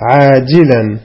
عاجلا.